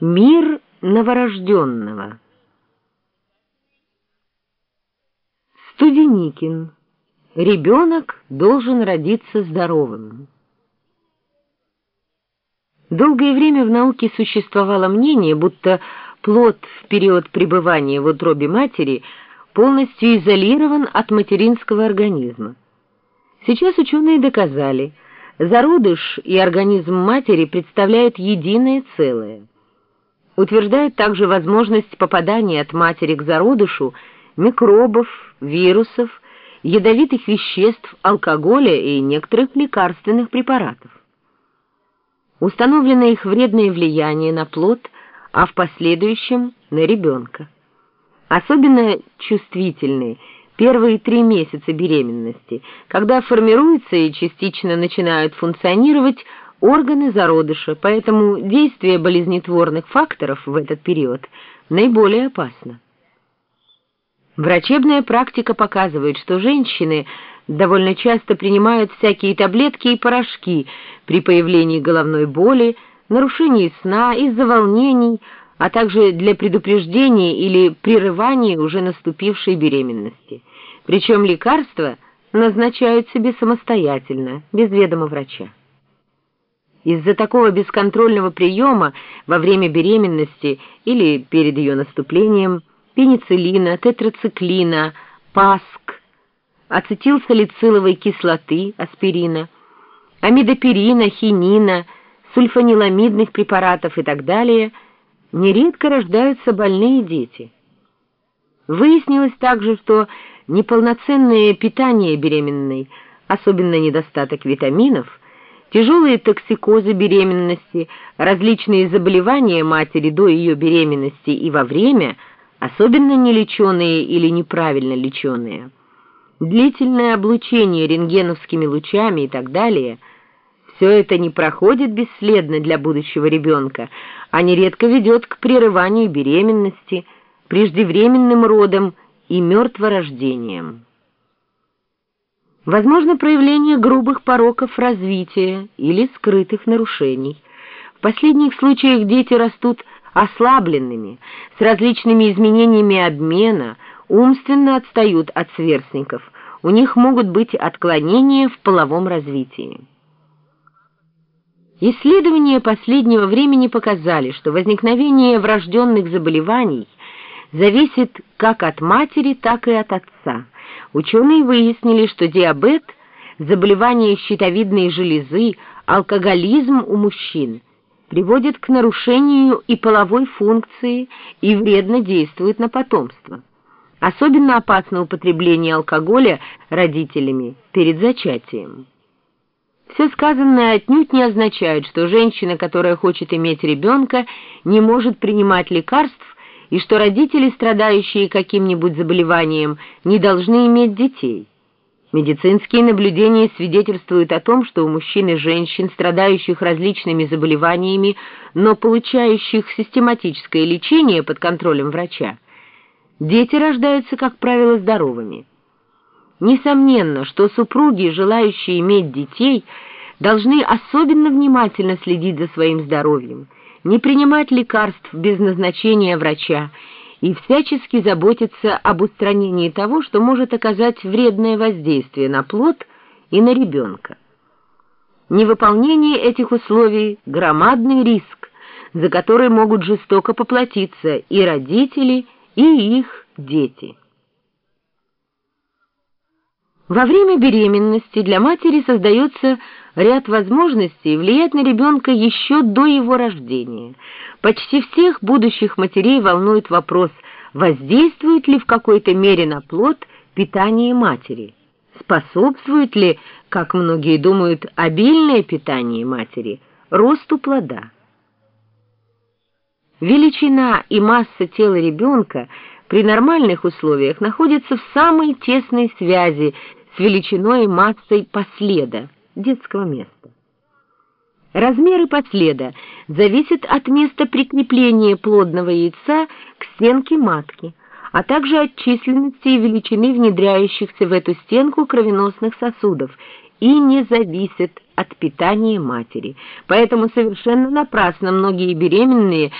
Мир новорожденного. Студеникин. Ребенок должен родиться здоровым. Долгое время в науке существовало мнение, будто плод в период пребывания в утробе матери полностью изолирован от материнского организма. Сейчас ученые доказали, зародыш и организм матери представляют единое целое утверждает также возможность попадания от матери к зародышу микробов, вирусов, ядовитых веществ, алкоголя и некоторых лекарственных препаратов. Установлено их вредное влияние на плод, а в последующем на ребенка. Особенно чувствительны первые три месяца беременности, когда формируются и частично начинают функционировать органы зародыша, поэтому действие болезнетворных факторов в этот период наиболее опасно. Врачебная практика показывает, что женщины довольно часто принимают всякие таблетки и порошки при появлении головной боли, нарушении сна, из-за волнений, а также для предупреждения или прерывания уже наступившей беременности. Причем лекарства назначают себе самостоятельно, без ведома врача. Из-за такого бесконтрольного приема во время беременности или перед ее наступлением пенициллина, тетрациклина, паск, ацетилсалициловой кислоты, аспирина, амидопирина, хинина, сульфаниламидных препаратов и так далее, нередко рождаются больные дети. Выяснилось также, что неполноценное питание беременной, особенно недостаток витаминов, Тяжелые токсикозы беременности, различные заболевания матери до ее беременности и во время, особенно нелеченые или неправильно леченые, длительное облучение рентгеновскими лучами и так далее – все это не проходит бесследно для будущего ребенка, а нередко ведет к прерыванию беременности, преждевременным родам и мертворождениям. Возможно проявление грубых пороков развития или скрытых нарушений. В последних случаях дети растут ослабленными, с различными изменениями обмена, умственно отстают от сверстников, у них могут быть отклонения в половом развитии. Исследования последнего времени показали, что возникновение врожденных заболеваний зависит как от матери, так и от отца – Ученые выяснили, что диабет, заболевания щитовидной железы, алкоголизм у мужчин приводит к нарушению и половой функции и вредно действует на потомство. Особенно опасно употребление алкоголя родителями перед зачатием. Все сказанное отнюдь не означает, что женщина, которая хочет иметь ребенка, не может принимать лекарств и что родители, страдающие каким-нибудь заболеванием, не должны иметь детей. Медицинские наблюдения свидетельствуют о том, что у мужчин и женщин, страдающих различными заболеваниями, но получающих систематическое лечение под контролем врача, дети рождаются, как правило, здоровыми. Несомненно, что супруги, желающие иметь детей, должны особенно внимательно следить за своим здоровьем – не принимать лекарств без назначения врача и всячески заботиться об устранении того, что может оказать вредное воздействие на плод и на ребенка. Невыполнение этих условий – громадный риск, за который могут жестоко поплатиться и родители, и их дети. Во время беременности для матери создается ряд возможностей влиять на ребенка еще до его рождения. Почти всех будущих матерей волнует вопрос, воздействует ли в какой-то мере на плод питание матери, способствует ли, как многие думают, обильное питание матери росту плода. Величина и масса тела ребенка при нормальных условиях находятся в самой тесной связи с величиной и массой последа, детского места. Размеры последа зависят от места прикрепления плодного яйца к стенке матки, а также от численности и величины внедряющихся в эту стенку кровеносных сосудов и не зависят от питания матери. Поэтому совершенно напрасно многие беременные